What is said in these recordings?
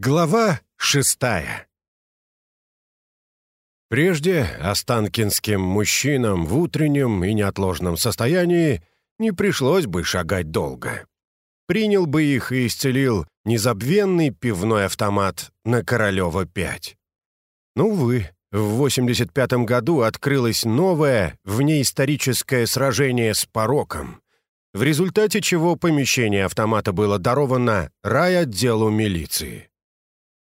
Глава шестая Прежде останкинским мужчинам в утреннем и неотложном состоянии не пришлось бы шагать долго. Принял бы их и исцелил незабвенный пивной автомат на Королева-5. Ну, увы, в 85 году открылось новое внеисторическое сражение с пороком, в результате чего помещение автомата было даровано райотделу милиции.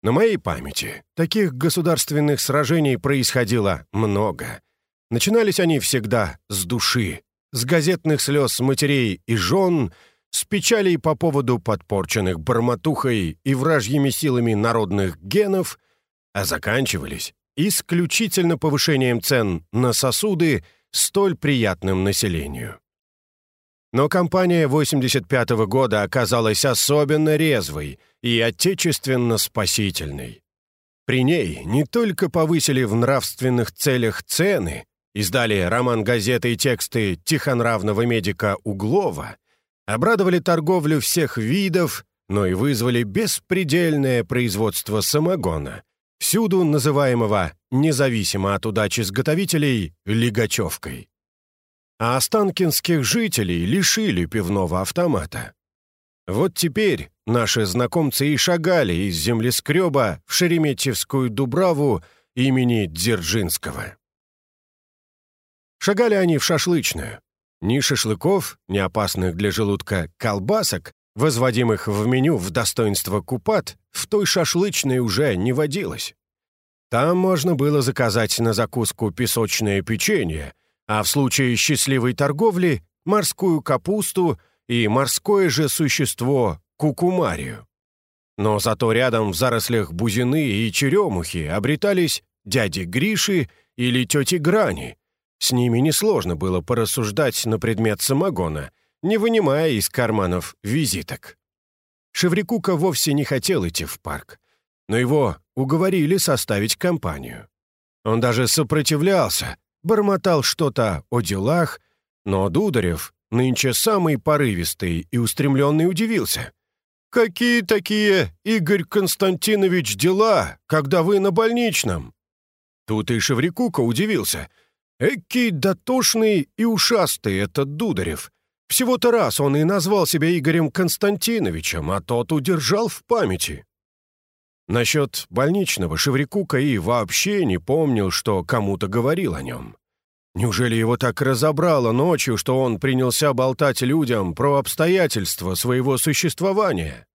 На моей памяти таких государственных сражений происходило много. Начинались они всегда с души, с газетных слез матерей и жен, с печалей по поводу подпорченных бормотухой и вражьими силами народных генов, а заканчивались исключительно повышением цен на сосуды столь приятным населению. Но кампания 85 -го года оказалась особенно резвой и отечественно-спасительной. При ней не только повысили в нравственных целях цены, издали роман газеты и тексты тихонравного медика Углова, обрадовали торговлю всех видов, но и вызвали беспредельное производство самогона, всюду называемого, независимо от удачи изготовителей, лигачевкой а останкинских жителей лишили пивного автомата. Вот теперь наши знакомцы и шагали из землескреба в Шереметьевскую Дубраву имени Дзержинского. Шагали они в шашлычную. Ни шашлыков, ни опасных для желудка колбасок, возводимых в меню в достоинство купат, в той шашлычной уже не водилось. Там можно было заказать на закуску песочное печенье, а в случае счастливой торговли — морскую капусту и морское же существо — кукумарию. Но зато рядом в зарослях бузины и черемухи обретались дяди Гриши или тети Грани. С ними несложно было порассуждать на предмет самогона, не вынимая из карманов визиток. Шеврикука вовсе не хотел идти в парк, но его уговорили составить компанию. Он даже сопротивлялся, бормотал что-то о делах, но Дударев, нынче самый порывистый и устремленный, удивился. «Какие такие, Игорь Константинович, дела, когда вы на больничном?» Тут и Шеврикука удивился. «Экий дотошный и ушастый этот Дударев. Всего-то раз он и назвал себя Игорем Константиновичем, а тот удержал в памяти». Насчет больничного Шеврикука и вообще не помнил, что кому-то говорил о нем. Неужели его так разобрало ночью, что он принялся болтать людям про обстоятельства своего существования?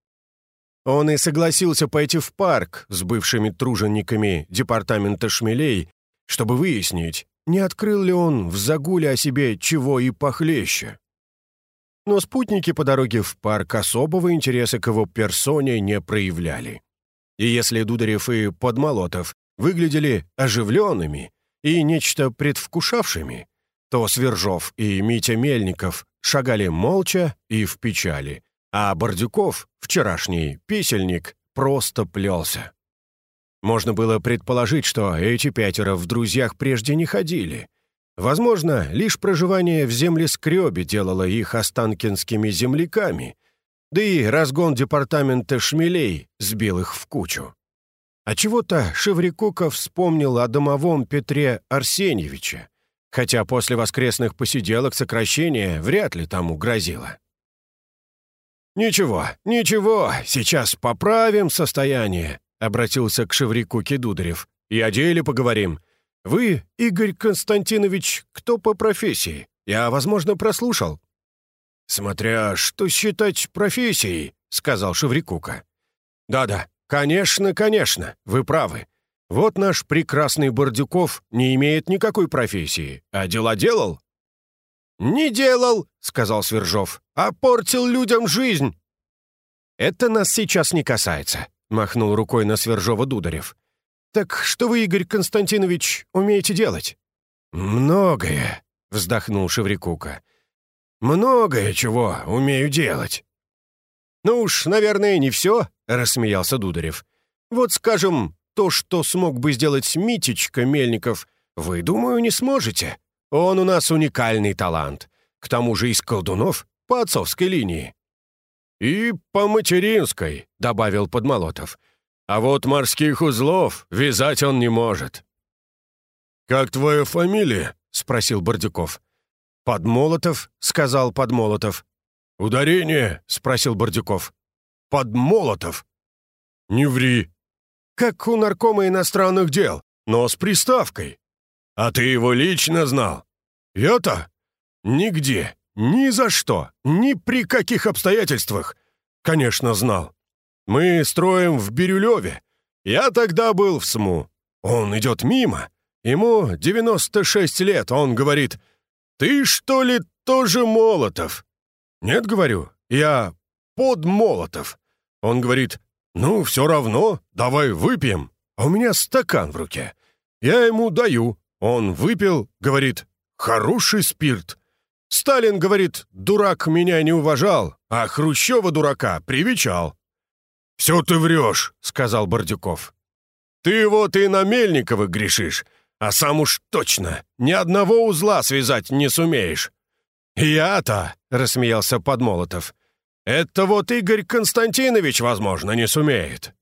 Он и согласился пойти в парк с бывшими тружениками департамента шмелей, чтобы выяснить, не открыл ли он в загуле о себе чего и похлеще. Но спутники по дороге в парк особого интереса к его персоне не проявляли. И если Дударев и Подмолотов выглядели оживленными и нечто предвкушавшими, то Свержов и Митя Мельников шагали молча и в печали, а Бордюков, вчерашний писельник, просто плелся. Можно было предположить, что эти пятеро в друзьях прежде не ходили. Возможно, лишь проживание в землескребе делало их останкинскими земляками, да и разгон департамента шмелей сбил их в кучу. А чего-то Шеврикуков вспомнил о домовом Петре Арсеньевиче, хотя после воскресных посиделок сокращение вряд ли тому грозило. «Ничего, ничего, сейчас поправим состояние», — обратился к Шеврикуке Дударев. «И о деле поговорим. Вы, Игорь Константинович, кто по профессии? Я, возможно, прослушал». «Смотря что считать профессией», — сказал Шеврикука. «Да-да, конечно, конечно, вы правы. Вот наш прекрасный Бордюков не имеет никакой профессии, а дела делал». «Не делал», — сказал Свержов, — «а портил людям жизнь». «Это нас сейчас не касается», — махнул рукой на Свержова Дударев. «Так что вы, Игорь Константинович, умеете делать?» «Многое», — вздохнул Шеврикука. Многое чего умею делать». «Ну уж, наверное, не все», — рассмеялся Дударев. «Вот, скажем, то, что смог бы сделать Митечка Мельников, вы, думаю, не сможете. Он у нас уникальный талант. К тому же из колдунов по отцовской линии». «И по материнской», — добавил Подмолотов. а вот морских узлов вязать он не может». «Как твоя фамилия?» — спросил Бордюков. «Подмолотов», — сказал Подмолотов. «Ударение?» — спросил Бордюков. «Подмолотов». «Не ври». «Как у наркома иностранных дел, но с приставкой». «А ты его лично знал?» «Я-то? Нигде, ни за что, ни при каких обстоятельствах. Конечно, знал. Мы строим в Бирюлеве. Я тогда был в СМУ. Он идет мимо. Ему 96 лет. Он говорит, «Ты, что ли, тоже Молотов?» «Нет, — говорю, — я под Молотов». Он говорит, «Ну, все равно, давай выпьем». А у меня стакан в руке. Я ему даю. Он выпил, говорит, «Хороший спирт». Сталин, говорит, дурак меня не уважал, а Хрущева дурака привечал. «Все ты врешь», — сказал Бордюков. «Ты вот и на Мельникова грешишь, а сам уж точно ни одного узла связать не сумеешь». «Я-то», — рассмеялся Подмолотов, — «это вот Игорь Константинович, возможно, не сумеет».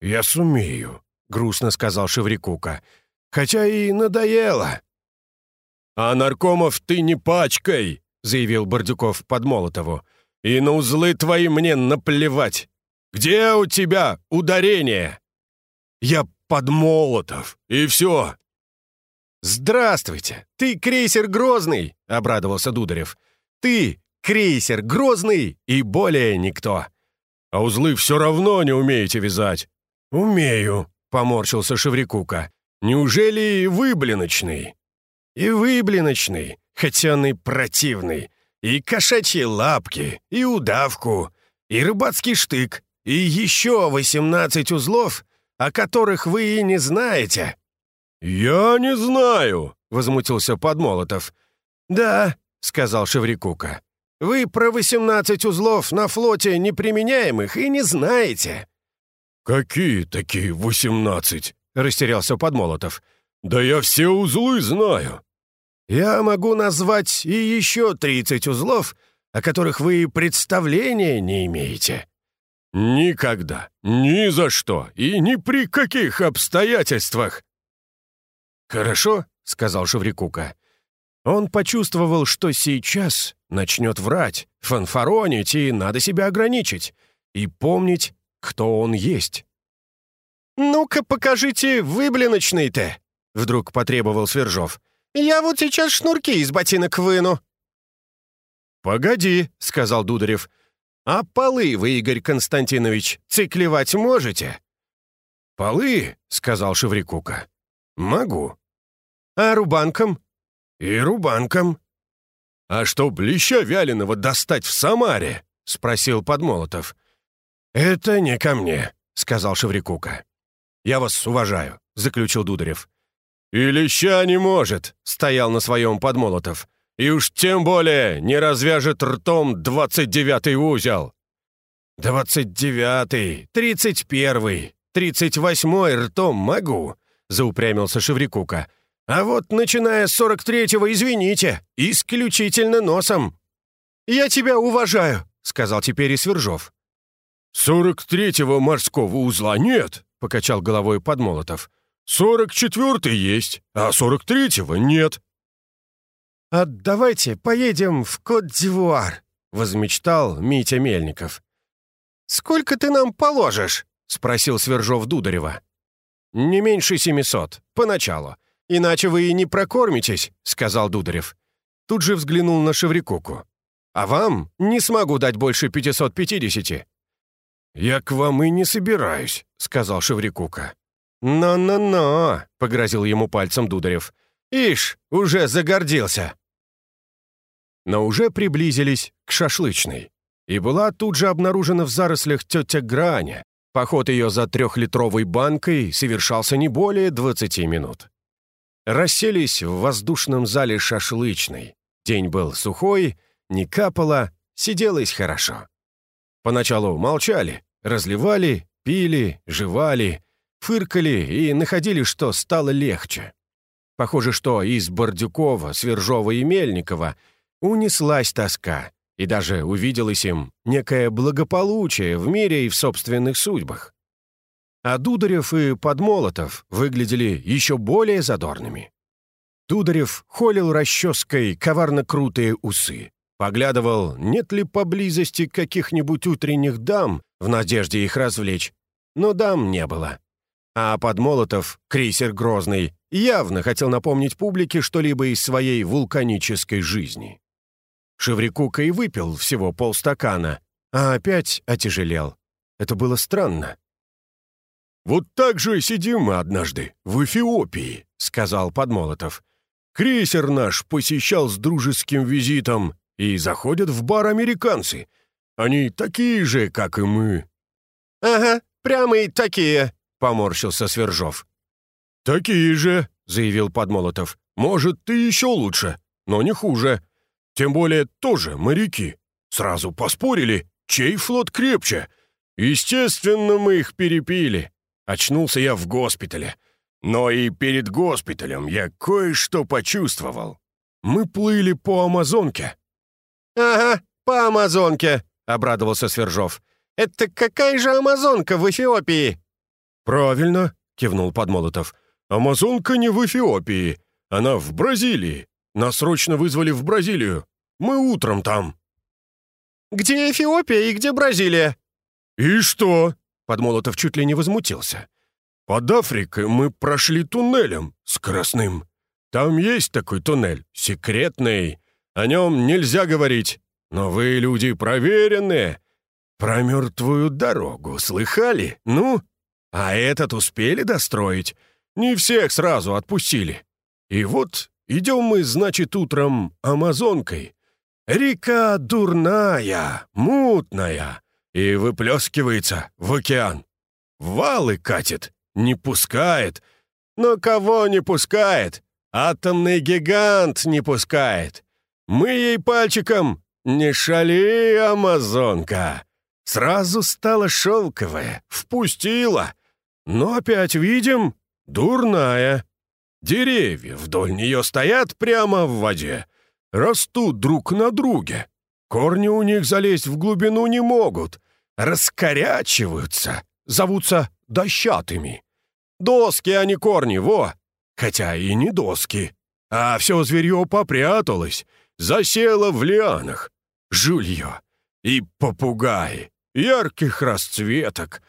«Я сумею», — грустно сказал Шеврикука, — «хотя и надоело». «А наркомов ты не пачкай», — заявил Бордюков Подмолотову, — «и на узлы твои мне наплевать. Где у тебя ударение?» «Я Подмолотов, и все». «Здравствуйте! Ты крейсер Грозный!» — обрадовался Дударев. «Ты крейсер Грозный и более никто!» «А узлы все равно не умеете вязать!» «Умею!» — поморщился Шеврикука. «Неужели и выблиночный?» «И выблиночный, хотя он и противный, и кошачьи лапки, и удавку, и рыбацкий штык, и еще восемнадцать узлов, о которых вы и не знаете». «Я не знаю», — возмутился Подмолотов. «Да», — сказал Шеврикука. «Вы про восемнадцать узлов на флоте неприменяемых и не знаете». «Какие такие восемнадцать?» — растерялся Подмолотов. «Да я все узлы знаю». «Я могу назвать и еще тридцать узлов, о которых вы представления не имеете». «Никогда, ни за что и ни при каких обстоятельствах!» «Хорошо», — сказал Шеврикука. Он почувствовал, что сейчас начнет врать, фанфаронить, и надо себя ограничить, и помнить, кто он есть. «Ну-ка, покажите выблиночный-то!» — вдруг потребовал Свержов. «Я вот сейчас шнурки из ботинок выну». «Погоди», — сказал Дударев. «А полы вы, Игорь Константинович, циклевать можете?» «Полы?» — сказал Шеврикука. «Могу». «А рубанком?» «И рубанком». «А чтоб леща вяленого достать в Самаре?» — спросил Подмолотов. «Это не ко мне», — сказал Шеврикука. «Я вас уважаю», — заключил Дударев. «И леща не может», — стоял на своем Подмолотов. «И уж тем более не развяжет ртом двадцать девятый узел». «Двадцать девятый, тридцать первый, тридцать восьмой ртом могу», — заупрямился Шеврикука. «А вот начиная с сорок третьего, извините, исключительно носом». «Я тебя уважаю», — сказал теперь и Свержов. «Сорок третьего морского узла нет», — покачал головой Подмолотов. «Сорок четвертый есть, а сорок третьего нет». «А давайте поедем в Кот-д'Ивуар», — возмечтал Митя Мельников. «Сколько ты нам положишь?» — спросил Свержов Дударева. «Не меньше семисот, поначалу. Иначе вы и не прокормитесь», — сказал Дударев. Тут же взглянул на Шеврикуку. «А вам не смогу дать больше пятисот пятидесяти». «Я к вам и не собираюсь», — сказал Шеврикука. «Но-но-но», — погрозил ему пальцем Дударев. «Ишь, уже загордился». Но уже приблизились к шашлычной и была тут же обнаружена в зарослях тетя Граня. Поход ее за трехлитровой банкой совершался не более 20 минут. Расселись в воздушном зале шашлычной. День был сухой, не капало, сиделось хорошо. Поначалу молчали, разливали, пили, жевали, фыркали и находили, что стало легче. Похоже, что из Бордюкова, Свержова и Мельникова унеслась тоска, и даже увиделось им некое благополучие в мире и в собственных судьбах. А Дударев и Подмолотов выглядели еще более задорными. Дударев холил расческой коварно-крутые усы, поглядывал, нет ли поблизости каких-нибудь утренних дам в надежде их развлечь, но дам не было. А Подмолотов, крейсер Грозный, явно хотел напомнить публике что-либо из своей вулканической жизни. Шеврикука и выпил всего полстакана, а опять отяжелел. Это было странно. «Вот так же сидим мы однажды, в Эфиопии», — сказал Подмолотов. «Крейсер наш посещал с дружеским визитом, и заходят в бар американцы. Они такие же, как и мы». «Ага, прямо и такие», — поморщился Свержов. «Такие же», — заявил Подмолотов. «Может, ты еще лучше, но не хуже. Тем более тоже моряки. Сразу поспорили, чей флот крепче. Естественно, мы их перепили. Очнулся я в госпитале. Но и перед госпиталем я кое-что почувствовал. Мы плыли по Амазонке». «Ага, по Амазонке», — обрадовался Свержов. «Это какая же Амазонка в Эфиопии?» «Правильно», — кивнул Подмолотов. «Амазонка не в Эфиопии. Она в Бразилии. Нас срочно вызвали в Бразилию. Мы утром там». «Где Эфиопия и где Бразилия?» «И что?» Подмолотов чуть ли не возмутился. «Под Африкой мы прошли туннелем скоростным. Там есть такой туннель, секретный. О нем нельзя говорить. Но вы люди проверенные. Про мертвую дорогу слыхали? Ну? А этот успели достроить? Не всех сразу отпустили. И вот идем мы, значит, утром Амазонкой. Река дурная, мутная и выплескивается в океан. Валы катит, не пускает. Но кого не пускает? Атомный гигант не пускает. Мы ей пальчиком «Не шали, амазонка!» Сразу стала шелковая, впустила. Но опять видим, дурная. Деревья вдоль нее стоят прямо в воде, растут друг на друге. Корни у них залезть в глубину не могут, раскорячиваются, зовутся дощатыми. Доски, а не корни, во! Хотя и не доски. А все зверье попряталось, засело в лианах. Жулье и попугаи, ярких расцветок.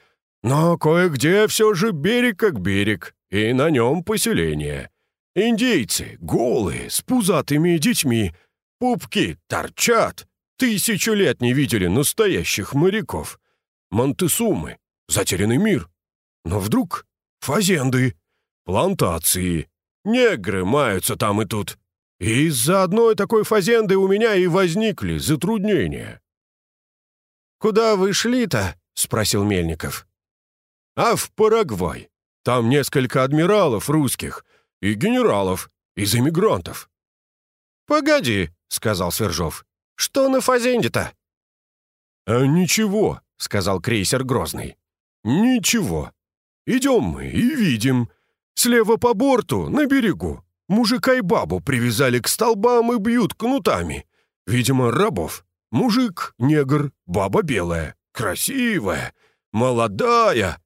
Но кое-где все же берег как берег, и на нем поселение. Индейцы, голые, с пузатыми детьми, пупки торчат, Тысячу лет не видели настоящих моряков. Монтесумы, затерянный мир. Но вдруг фазенды, плантации, негры маются там и тут. И из-за одной такой фазенды у меня и возникли затруднения. «Куда вы шли-то?» — спросил Мельников. «А в Парагвай. Там несколько адмиралов русских и генералов из эмигрантов». «Погоди», — сказал Свержов. Что на фазенде-то?» «А ничего», — сказал крейсер Грозный. «Ничего. Идем мы и видим. Слева по борту, на берегу, мужика и бабу привязали к столбам и бьют кнутами. Видимо, рабов. Мужик — негр, баба белая, красивая, молодая».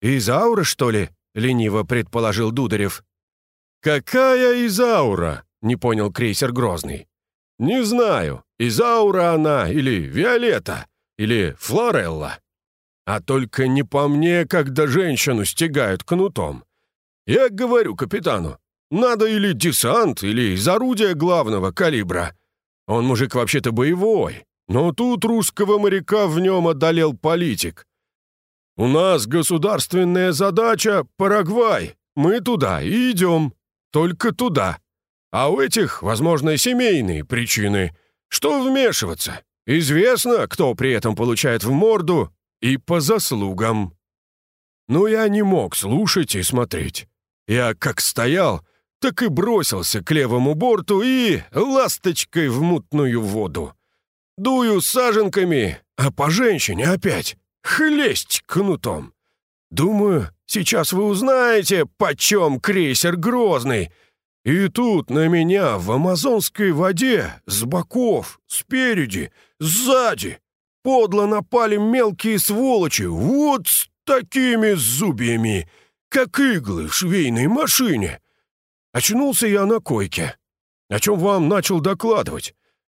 «Изаура, что ли?» — лениво предположил Дударев. «Какая Изаура?» — не понял крейсер Грозный. «Не знаю, Изаура она или Виолетта, или Флорелла. А только не по мне, когда женщину стягают кнутом. Я говорю капитану, надо или десант, или из орудия главного калибра. Он мужик вообще-то боевой, но тут русского моряка в нем одолел политик. У нас государственная задача — Парагвай. Мы туда и идем. Только туда. А у этих, возможно, семейные причины. Что вмешиваться? Известно, кто при этом получает в морду и по заслугам. Но я не мог слушать и смотреть. Я как стоял, так и бросился к левому борту и ласточкой в мутную воду. Дую саженками, а по женщине опять хлесть кнутом. Думаю, сейчас вы узнаете, почем крейсер Грозный — и тут на меня в амазонской воде, с боков, спереди, сзади, подло напали мелкие сволочи, вот такими зубьями, как иглы в швейной машине. Очнулся я на койке, о чем вам начал докладывать.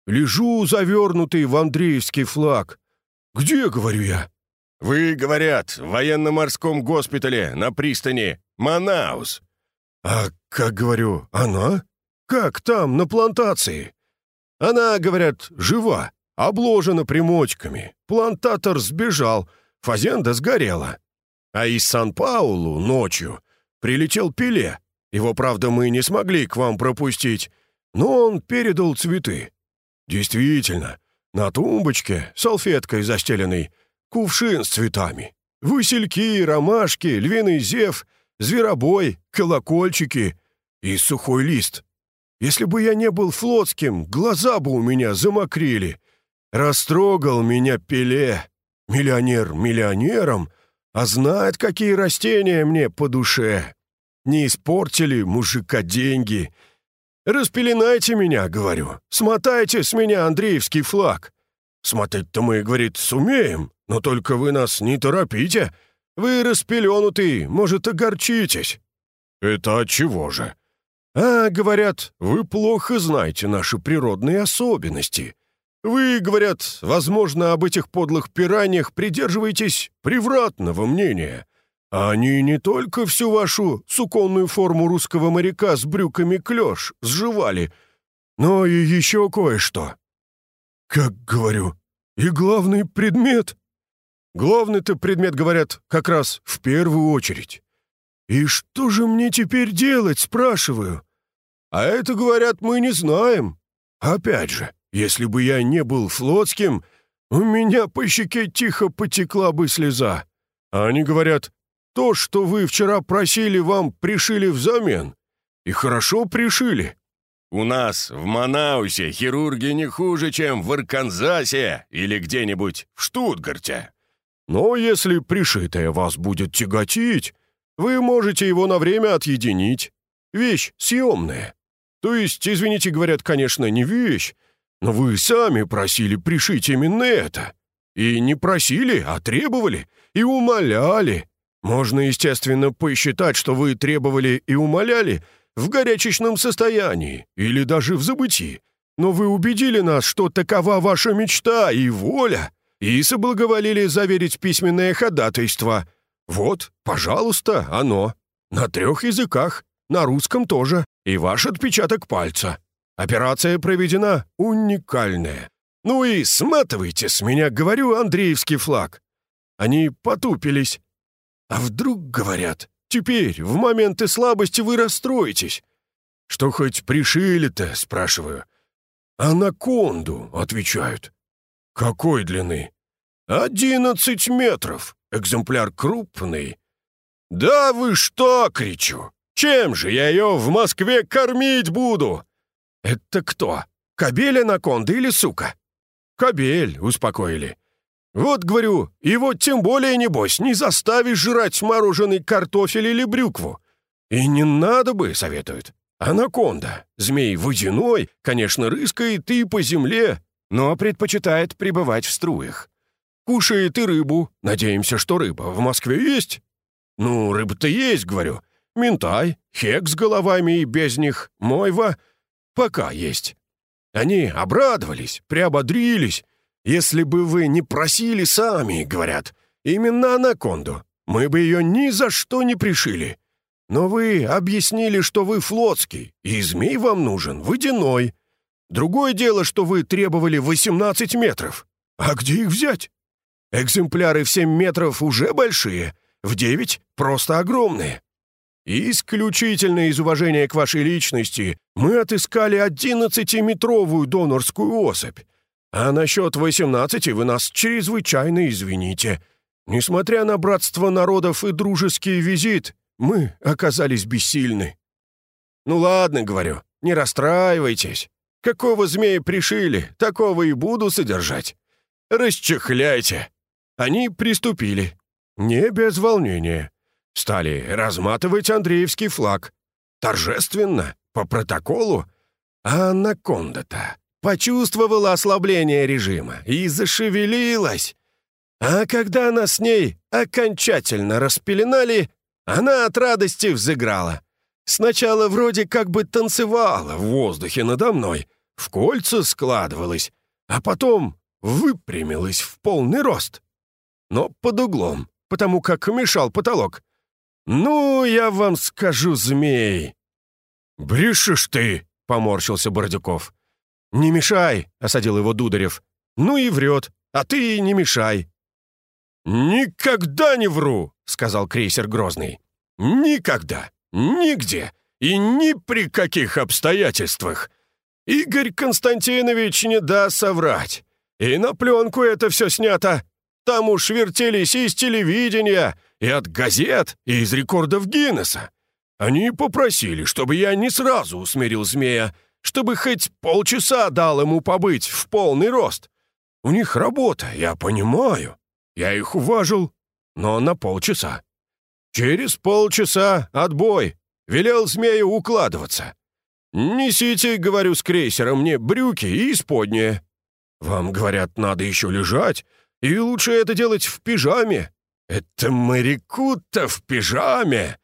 Лежу завернутый в Андреевский флаг. Где, говорю я? Вы, говорят, в военно-морском госпитале на пристани Манаус. А как, говорю, она? Как там, на плантации? Она, говорят, жива, обложена примочками. Плантатор сбежал, фазенда сгорела. А из Сан-Паулу ночью прилетел Пеле. Его, правда, мы не смогли к вам пропустить, но он передал цветы. Действительно, на тумбочке, салфеткой застеленной, кувшин с цветами. Васильки, ромашки, львиный зев, зверобой, колокольчики и сухой лист. Если бы я не был флотским, глаза бы у меня замокрили. Растрогал меня Пеле. Миллионер миллионером, а знает, какие растения мне по душе. Не испортили мужика деньги. Распеленайте меня, говорю. Смотайте с меня Андреевский флаг. Смотреть-то мы, говорит, сумеем, но только вы нас не торопите. Вы распеленутый, может, огорчитесь». «Это от чего же?» «А, говорят, вы плохо знаете наши природные особенности. Вы, говорят, возможно, об этих подлых пираньях придерживаетесь превратного мнения. Они не только всю вашу суконную форму русского моряка с брюками клёш сживали, но и еще кое-что. Как говорю, и главный предмет. Главный-то предмет, говорят, как раз в первую очередь. И что же мне теперь делать, спрашиваю? А это, говорят, мы не знаем. Опять же, если бы я не был флотским, у меня по щеке тихо потекла бы слеза. А они говорят, то, что вы вчера просили, вам пришили взамен. И хорошо пришили. У нас в Манаусе хирурги не хуже, чем в Арканзасе или где-нибудь в Штутгарте. Но если пришитое вас будет тяготить, вы можете его на время отъединить. Вещь съемная. То есть, извините, говорят, конечно, не вещь, но вы сами просили пришить именно это. И не просили, а требовали, и умоляли. Можно, естественно, посчитать, что вы требовали и умоляли в горячечном состоянии или даже в забытии. Но вы убедили нас, что такова ваша мечта и воля, и соблаговолили заверить письменное ходатайство. Вот, пожалуйста, оно. На трех языках, на русском тоже, и ваш отпечаток пальца. Операция проведена уникальная. Ну и сматывайте с меня, говорю, Андреевский флаг. Они потупились. А вдруг, говорят, теперь, в моменты слабости, вы расстроитесь? Что хоть пришили-то, спрашиваю. Анаконду, отвечают. «Какой длины?» «Одиннадцать метров. Экземпляр крупный». «Да вы что?» — кричу. «Чем же я ее в Москве кормить буду?» «Это кто? Кобель анаконда или сука?» «Кобель», — успокоили. «Вот, говорю, его тем более, небось, не заставишь жрать мороженый картофель или брюкву. И не надо бы, советуют. Анаконда, змей водяной, конечно, рыскает и по земле, но предпочитает пребывать в струях. Кушает и рыбу. Надеемся, что рыба в Москве есть. Ну, рыба-то есть, говорю. Ментай, хек с головами и без них, мойва. Пока есть. Они обрадовались, приободрились. Если бы вы не просили сами, говорят, именно анаконду, мы бы ее ни за что не пришили. Но вы объяснили, что вы флотский, и змей вам нужен водяной. Другое дело, что вы требовали 18 метров. А где их взять? Экземпляры в 7 метров уже большие, в 9 просто огромные. исключительно из уважения к вашей личности мы отыскали 11-метровую донорскую особь. А насчет 18 вы нас чрезвычайно извините. Несмотря на братство народов и дружеский визит, мы оказались бессильны. Ну ладно, говорю, не расстраивайтесь. Какого змея пришили, такого и буду содержать. Расчехляйте!» Они приступили. Не без волнения. Стали разматывать Андреевский флаг. Торжественно, по протоколу. А анаконда-то почувствовала ослабление режима и зашевелилась. А когда нас с ней окончательно распеленали, она от радости взыграла. Сначала вроде как бы танцевала в воздухе надо мной, в кольца складывалась, а потом выпрямилась в полный рост. Но под углом, потому как мешал потолок. «Ну, я вам скажу, змей!» «Брешешь ты!» — поморщился Бордюков. «Не мешай!» — осадил его Дударев. «Ну и врет, а ты не мешай!» «Никогда не вру!» — сказал крейсер Грозный. «Никогда! Нигде! И ни при каких обстоятельствах! Игорь Константинович не даст соврать! И на пленку это все снято! Там уж вертелись и из телевидения, и от газет, и из рекордов Гиннесса. Они попросили, чтобы я не сразу усмирил змея, чтобы хоть полчаса дал ему побыть в полный рост. У них работа, я понимаю. Я их уважил, но на полчаса. Через полчаса отбой. Велел змею укладываться. «Несите, — говорю, с крейсера мне брюки и исподние. Вам, говорят, надо еще лежать, и лучше это делать в пижаме. Это моряку-то в пижаме.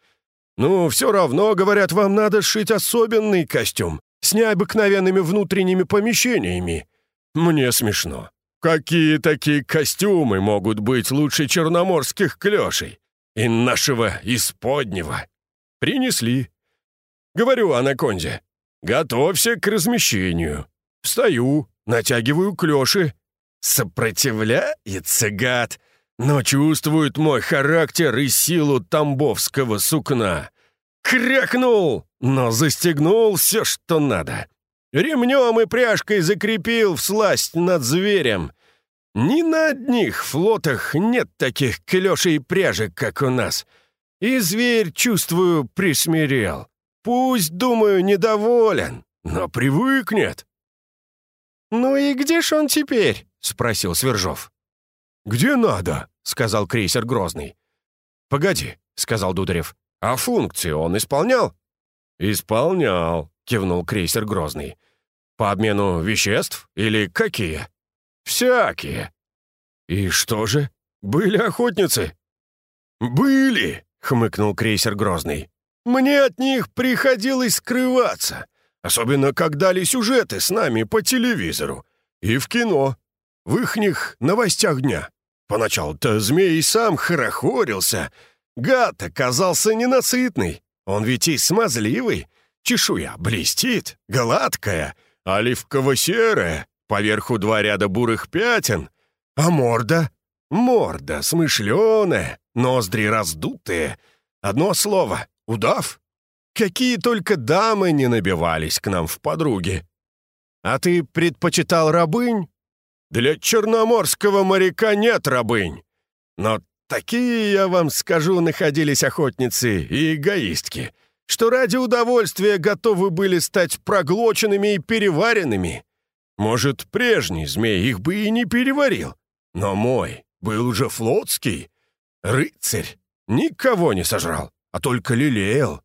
Ну, все равно, говорят, вам надо сшить особенный костюм с необыкновенными внутренними помещениями. Мне смешно. Какие такие костюмы могут быть лучше черноморских клешей и нашего исподнего? Принесли. Говорю анаконде, готовься к размещению. Встаю, натягиваю клеши, Сопротивляется гад, но чувствует мой характер и силу тамбовского сукна. Крякнул, но застегнул все, что надо. Ремнем и пряжкой закрепил в сласть над зверем. Ни на одних флотах нет таких клёшей пряжек, как у нас. И зверь, чувствую, присмирел. Пусть, думаю, недоволен, но привыкнет. «Ну и где ж он теперь?» — спросил Свержов. «Где надо?» — сказал крейсер Грозный. «Погоди», — сказал Дударев. «А функции он исполнял?» «Исполнял», — кивнул крейсер Грозный. «По обмену веществ или какие?» «Всякие». «И что же? Были охотницы?» «Были», — хмыкнул крейсер Грозный. «Мне от них приходилось скрываться, особенно когда дали сюжеты с нами по телевизору и в кино в ихних новостях дня. Поначалу-то змей сам хорохорился. Гад оказался ненасытный. Он ведь и смазливый. Чешуя блестит, гладкая, оливково-серая, поверху два ряда бурых пятен. А морда? Морда смышленая, ноздри раздутые. Одно слово — удав. Какие только дамы не набивались к нам в подруги. А ты предпочитал рабынь? Для черноморского моряка нет рабынь. Но такие, я вам скажу, находились охотницы и эгоистки, что ради удовольствия готовы были стать проглоченными и переваренными. Может, прежний змей их бы и не переварил, но мой был уже флотский. Рыцарь никого не сожрал, а только лелеял.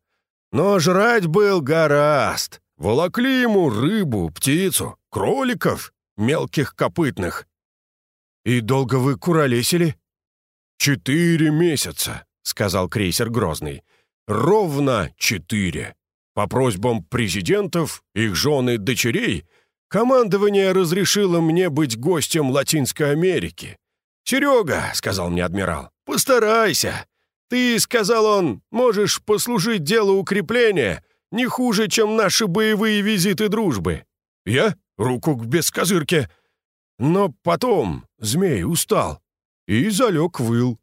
Но жрать был гораст. Волокли ему рыбу, птицу, кроликов мелких копытных. «И долго вы куролесили?» «Четыре месяца», — сказал крейсер Грозный. «Ровно четыре. По просьбам президентов, их жены, дочерей, командование разрешило мне быть гостем Латинской Америки. «Серега», — сказал мне адмирал, — «постарайся. Ты, — сказал он, — можешь послужить делу укрепления не хуже, чем наши боевые визиты дружбы». «Я? руку к бескозырке. Но потом змей устал и залег в ил.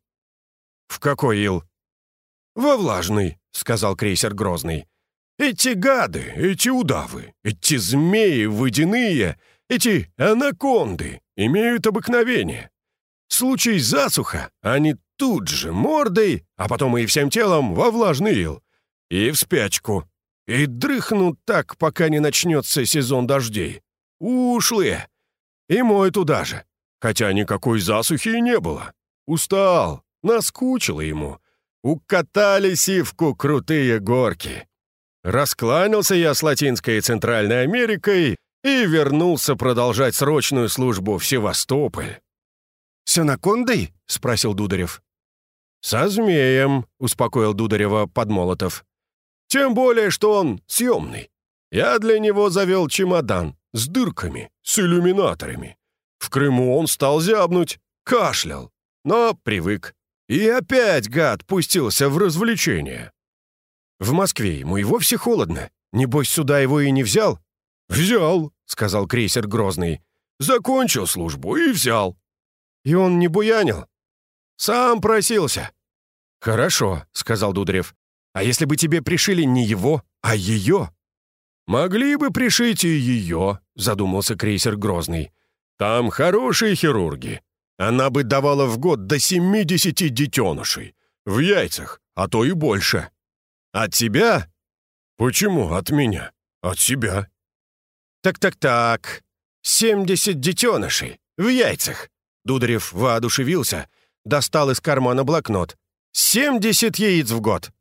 «В какой ил?» «Во влажный», — сказал крейсер Грозный. «Эти гады, эти удавы, эти змеи водяные, эти анаконды имеют обыкновение. Случай засуха, они тут же мордой, а потом и всем телом во влажный ил. И в спячку. И дрыхнут так, пока не начнется сезон дождей. Ушлые. И мой туда же. Хотя никакой засухи и не было. Устал, наскучило ему. Укатали сивку крутые горки. Раскланялся я с Латинской и Центральной Америкой и вернулся продолжать срочную службу в Севастополь. «С анакондой?» — спросил Дударев. «Со змеем», — успокоил Дударева Подмолотов. «Тем более, что он съемный. Я для него завел чемодан с дырками, с иллюминаторами. В Крыму он стал зябнуть, кашлял, но привык. И опять гад пустился в развлечение. В Москве ему и вовсе холодно. Небось, сюда его и не взял?» «Взял», — сказал крейсер Грозный. «Закончил службу и взял». «И он не буянил?» «Сам просился». «Хорошо», — сказал Дударев. «А если бы тебе пришили не его, а ее?» «Могли бы пришить и ее», — задумался крейсер Грозный. «Там хорошие хирурги. Она бы давала в год до 70 детенышей. В яйцах, а то и больше. От тебя?» «Почему от меня? От себя». «Так-так-так. 70 детенышей. В яйцах». Дударев воодушевился, достал из кармана блокнот. «Семьдесят яиц в год!»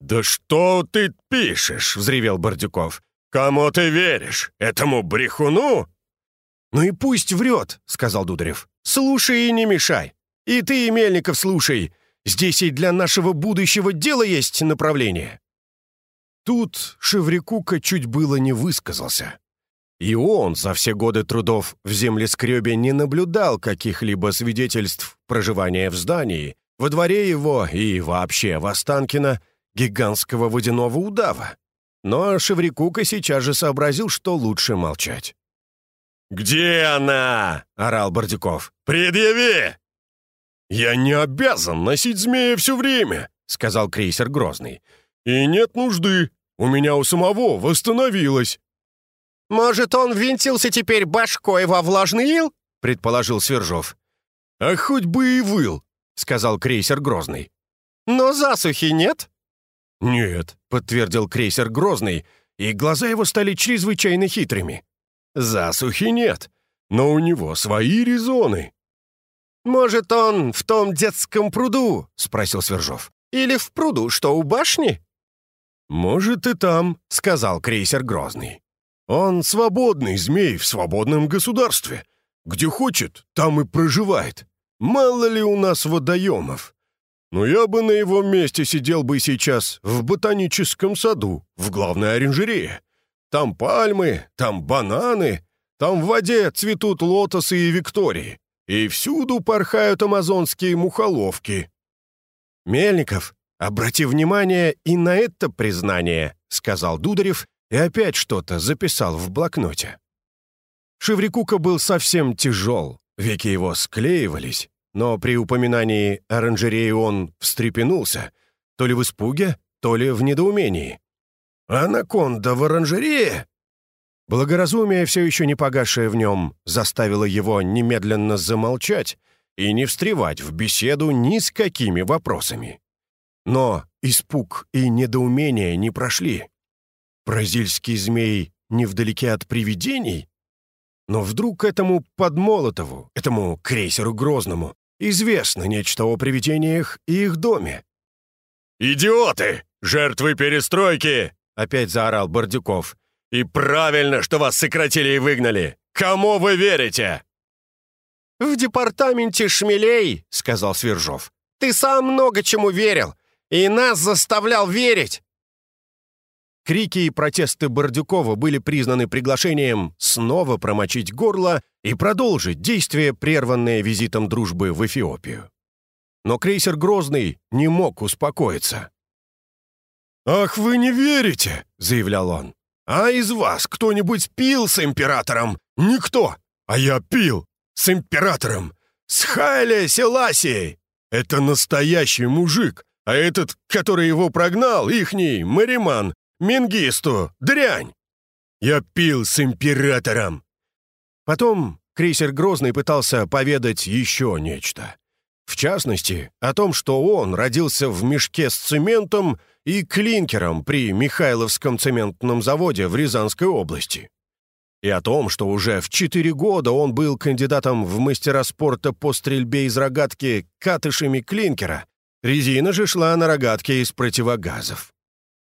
«Да что ты пишешь?» — взревел Бордюков. «Кому ты веришь? Этому брехуну?» «Ну и пусть врет», — сказал Дударев. «Слушай и не мешай. И ты, Мельников, слушай. Здесь и для нашего будущего дела есть направление». Тут Шеврикука чуть было не высказался. И он за все годы трудов в землескребе не наблюдал каких-либо свидетельств проживания в здании, во дворе его и вообще в Останкино гигантского водяного удава. Но Шеврикука сейчас же сообразил, что лучше молчать. «Где она?» — орал Бордюков. «Предъяви!» «Я не обязан носить змея все время», — сказал крейсер Грозный. «И нет нужды. У меня у самого восстановилось». «Может, он винтился теперь башкой во влажный ил?» — предположил Свержов. «А хоть бы и выл», — сказал крейсер Грозный. «Но засухи нет?» «Нет», — подтвердил крейсер Грозный, и глаза его стали чрезвычайно хитрыми. «Засухи нет, но у него свои резоны». «Может, он в том детском пруду?» — спросил Свержов. «Или в пруду, что у башни?» «Может, и там», — сказал крейсер Грозный. Он свободный змей в свободном государстве. Где хочет, там и проживает. Мало ли у нас водоемов. Но я бы на его месте сидел бы сейчас в ботаническом саду, в главной оранжерее. Там пальмы, там бананы, там в воде цветут лотосы и виктории. И всюду порхают амазонские мухоловки. «Мельников, обрати внимание и на это признание», — сказал Дударев и опять что-то записал в блокноте. Шеврикука был совсем тяжел, веки его склеивались, но при упоминании оранжереи он встрепенулся, то ли в испуге, то ли в недоумении. «Анаконда в оранжерее?» Благоразумие, все еще не погасшее в нем, заставило его немедленно замолчать и не встревать в беседу ни с какими вопросами. Но испуг и недоумение не прошли. Бразильский змей невдалеке от привидений? Но вдруг этому Подмолотову, этому крейсеру Грозному, известно нечто о привидениях и их доме? «Идиоты! Жертвы перестройки!» — опять заорал Бордюков. «И правильно, что вас сократили и выгнали! Кому вы верите?» «В департаменте шмелей», — сказал Свержов. «Ты сам много чему верил, и нас заставлял верить. Крики и протесты Бордюкова были признаны приглашением снова промочить горло и продолжить действие, прерванное визитом дружбы в Эфиопию. Но крейсер «Грозный» не мог успокоиться. «Ах, вы не верите!» — заявлял он. «А из вас кто-нибудь пил с императором? Никто! А я пил с императором! С Хайле Селасией! Это настоящий мужик, а этот, который его прогнал, ихний, Мариман, Мингисту! Дрянь! Я пил с императором!» Потом крейсер Грозный пытался поведать еще нечто. В частности, о том, что он родился в мешке с цементом и клинкером при Михайловском цементном заводе в Рязанской области. И о том, что уже в четыре года он был кандидатом в мастера спорта по стрельбе из рогатки катышами клинкера, резина же шла на рогатке из противогазов.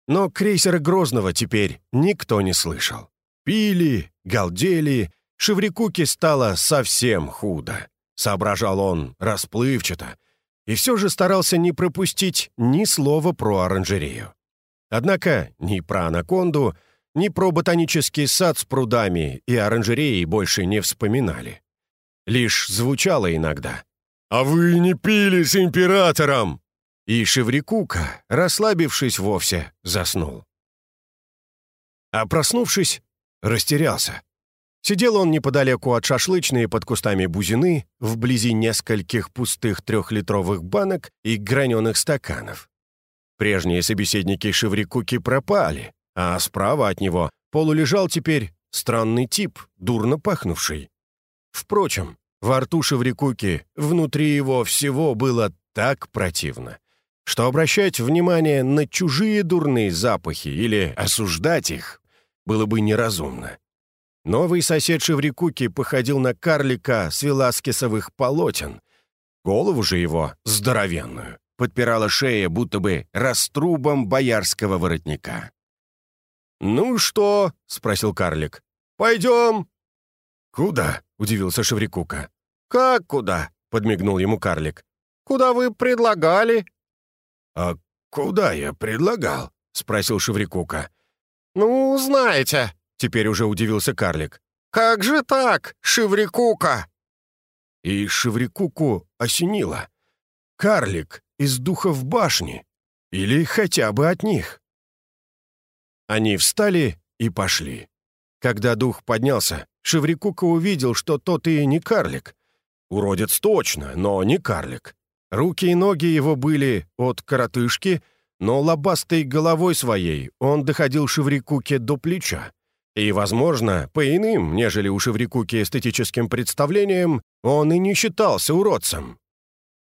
Но крейсера Грозного теперь никто не слышал. Пили, галдели, Шеврикуке стало совсем худо. соображал он расплывчато, и все же старался не пропустить ни слова про оранжерею. Однако ни про анаконду, ни про ботанический сад с прудами и оранжереей больше не вспоминали. Лишь звучало иногда. «А вы не пили с императором!» И Шеврикука, расслабившись вовсе, заснул. А проснувшись, растерялся. Сидел он неподалеку от шашлычной под кустами бузины, вблизи нескольких пустых трехлитровых банок и граненых стаканов. Прежние собеседники Шеврикуки пропали, а справа от него полулежал теперь странный тип, дурно пахнувший. Впрочем, во рту Шеврикуки внутри его всего было так противно, что обращать внимание на чужие дурные запахи или осуждать их было бы неразумно. Новый сосед Шеврикуки походил на карлика с веласкесовых полотен. Голову же его, здоровенную, подпирала шея, будто бы раструбом боярского воротника. «Ну что?» — спросил карлик. «Пойдем». «Куда?» — удивился Шеврикука. «Как куда?» — подмигнул ему карлик. «Куда вы предлагали?» «А куда я предлагал?» — спросил Шеврикука. «Ну, знаете», Теперь уже удивился карлик. «Как же так, Шеврикука?» И Шеврикуку осенило. Карлик из духов башни. Или хотя бы от них. Они встали и пошли. Когда дух поднялся, Шеврикука увидел, что тот и не карлик. Уродец точно, но не карлик. Руки и ноги его были от коротышки, но лобастой головой своей он доходил Шеврикуке до плеча. И, возможно, по иным, нежели у Шеврикуки эстетическим представлениям, он и не считался уродцем.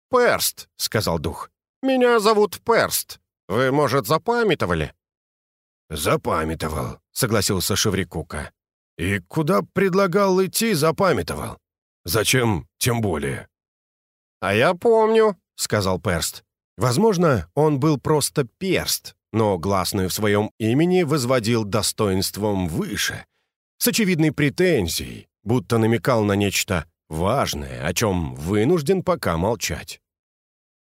«Перст», — сказал дух. «Меня зовут Перст. Вы, может, запамятовали?» «Запамятовал», — согласился Шеврикука. «И куда предлагал идти, запамятовал. Зачем, тем более?» «А я помню», — сказал Перст. Возможно, он был просто перст, но гласную в своем имени возводил достоинством выше, с очевидной претензией, будто намекал на нечто важное, о чем вынужден пока молчать.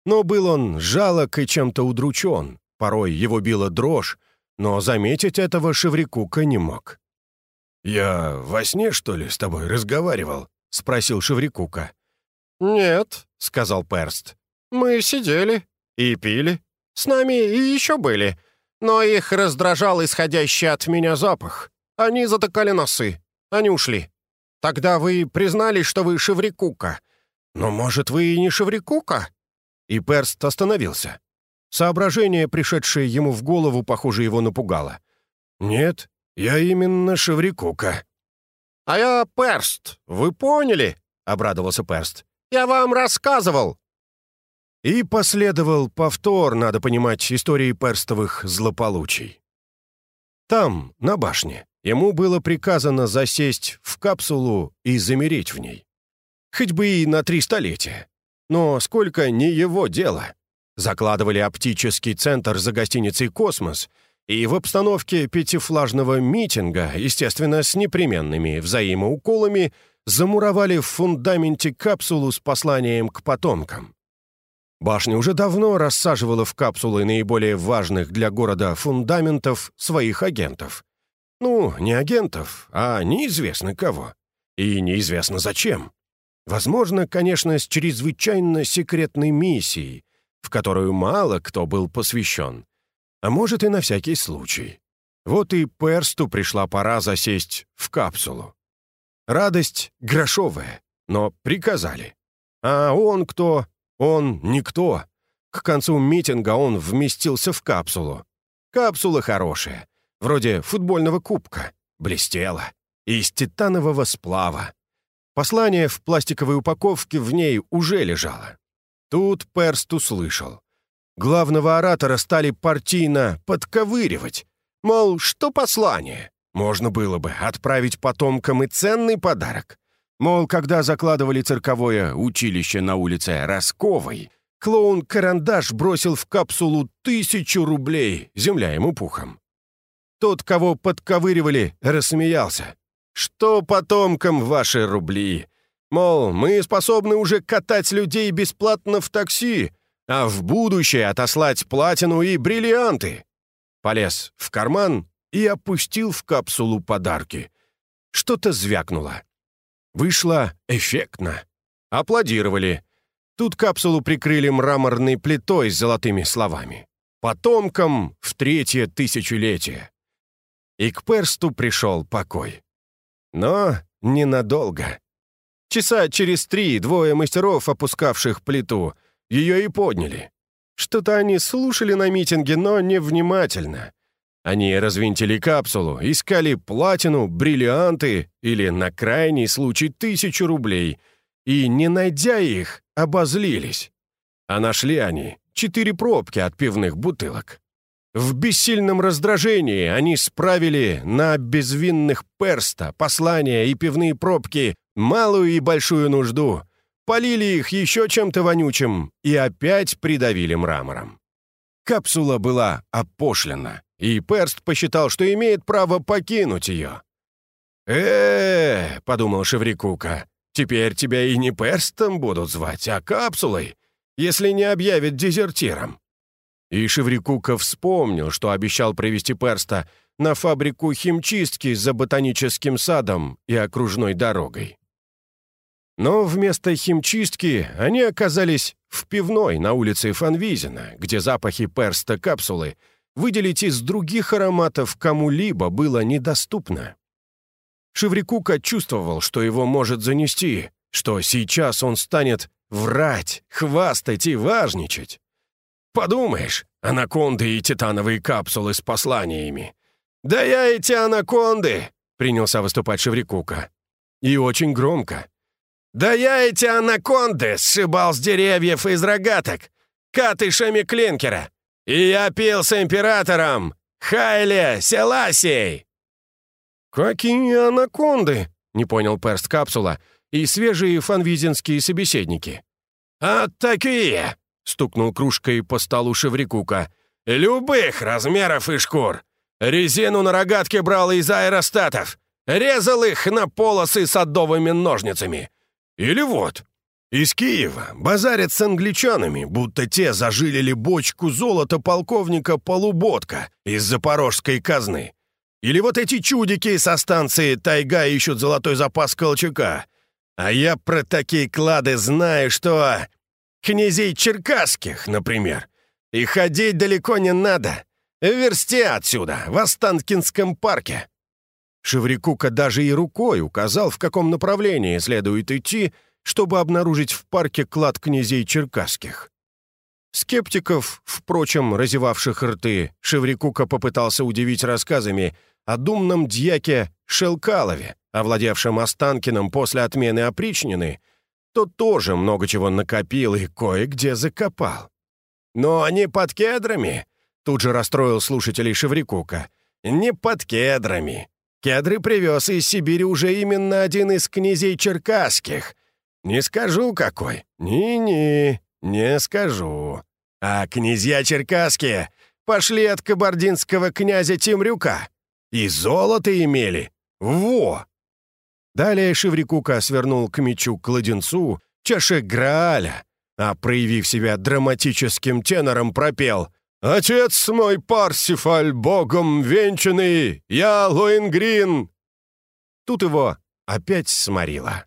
Но был он жалок и чем-то удручен, порой его била дрожь, но заметить этого Шеврикука не мог. «Я во сне, что ли, с тобой разговаривал?» — спросил Шеврикука. «Нет», — сказал Перст. «Мы сидели и пили, с нами и еще были, но их раздражал исходящий от меня запах. Они затыкали носы. Они ушли. Тогда вы признали, что вы Шеврикука. Но, может, вы и не Шеврикука?» И Перст остановился. Соображение, пришедшее ему в голову, похоже, его напугало. «Нет, я именно Шеврикука». «А я Перст, вы поняли?» — обрадовался Перст. «Я вам рассказывал. И последовал повтор, надо понимать, истории перстовых злополучий. Там, на башне, ему было приказано засесть в капсулу и замереть в ней. Хоть бы и на три столетия. Но сколько не его дело. Закладывали оптический центр за гостиницей «Космос», и в обстановке пятифлажного митинга, естественно, с непременными взаимоуколами, замуровали в фундаменте капсулу с посланием к потомкам. Башня уже давно рассаживала в капсулы наиболее важных для города фундаментов своих агентов. Ну, не агентов, а неизвестно кого. И неизвестно зачем. Возможно, конечно, с чрезвычайно секретной миссией, в которую мало кто был посвящен. А может и на всякий случай. Вот и Персту пришла пора засесть в капсулу. Радость грошовая, но приказали. А он кто? Он никто. К концу митинга он вместился в капсулу. Капсула хорошая, вроде футбольного кубка, блестела, из титанового сплава. Послание в пластиковой упаковке в ней уже лежало. Тут Перст услышал. Главного оратора стали партийно подковыривать. Мол, что послание? Можно было бы отправить потомкам и ценный подарок. Мол, когда закладывали цирковое училище на улице Росковой, клоун Карандаш бросил в капсулу тысячу рублей, земля ему пухом. Тот, кого подковыривали, рассмеялся. «Что потомкам ваши рубли? Мол, мы способны уже катать людей бесплатно в такси, а в будущее отослать платину и бриллианты. Полез в карман и опустил в капсулу подарки. Что-то звякнуло. Вышло эффектно. Аплодировали. Тут капсулу прикрыли мраморной плитой с золотыми словами. «Потомкам в третье тысячелетие». И к персту пришел покой. Но ненадолго. Часа через три двое мастеров, опускавших плиту, ее и подняли. Что-то они слушали на митинге, но невнимательно. Они развинтили капсулу, искали платину, бриллианты или, на крайний случай, тысячу рублей, и, не найдя их, обозлились. А нашли они четыре пробки от пивных бутылок. В бессильном раздражении они справили на безвинных перста, послания и пивные пробки малую и большую нужду, полили их еще чем-то вонючим и опять придавили мрамором. Капсула была опошлена, и Перст посчитал, что имеет право покинуть ее. э, -э подумал Шеврикука, — «теперь тебя и не Перстом будут звать, а капсулой, если не объявят дезертиром». И Шеврикука вспомнил, что обещал привести Перста на фабрику химчистки за ботаническим садом и окружной дорогой. Но вместо химчистки они оказались в пивной на улице Фанвизина, где запахи перста капсулы выделить из других ароматов кому-либо было недоступно. Шеврикука чувствовал, что его может занести, что сейчас он станет врать, хвастать и важничать. Подумаешь, анаконды и титановые капсулы с посланиями. «Да я эти анаконды!» — принялся выступать Шеврикука. И очень громко. «Да я эти анаконды сшибал с деревьев из рогаток, катышами клинкера, и я пил с императором Хайле Селасией!» «Какие анаконды?» — не понял перст капсула и свежие фанвизинские собеседники. «А такие!» — стукнул кружкой по столу Шеврикука. «Любых размеров и шкур. Резину на рогатке брал из аэростатов. Резал их на полосы садовыми ножницами. Или вот, из Киева базарят с англичанами, будто те зажилили бочку золота полковника Полуботка из запорожской казны. Или вот эти чудики со станции «Тайга» ищут золотой запас Колчака. А я про такие клады знаю, что... Князей Черкасских, например. И ходить далеко не надо. В отсюда, в Останкинском парке. Шеврикука даже и рукой указал, в каком направлении следует идти, чтобы обнаружить в парке клад князей черкасских. Скептиков, впрочем, разевавших рты, Шеврикука попытался удивить рассказами о думном дьяке Шелкалове, овладевшем Останкиным после отмены опричнины, тот тоже много чего накопил и кое-где закопал. «Но не под кедрами!» — тут же расстроил слушателей Шеврикука. «Не под кедрами. Кедры привез из Сибири уже именно один из князей черкасских. Не скажу какой. Ни-ни, не скажу. А князья черкасские пошли от кабардинского князя Тимрюка. И золото имели. Во! Далее Шеврикука свернул к мечу кладенцу чаше Грааля, а, проявив себя драматическим тенором, пропел — «Отец мой Парсифаль, богом венчанный, я Лоингрин!» Тут его опять сморило.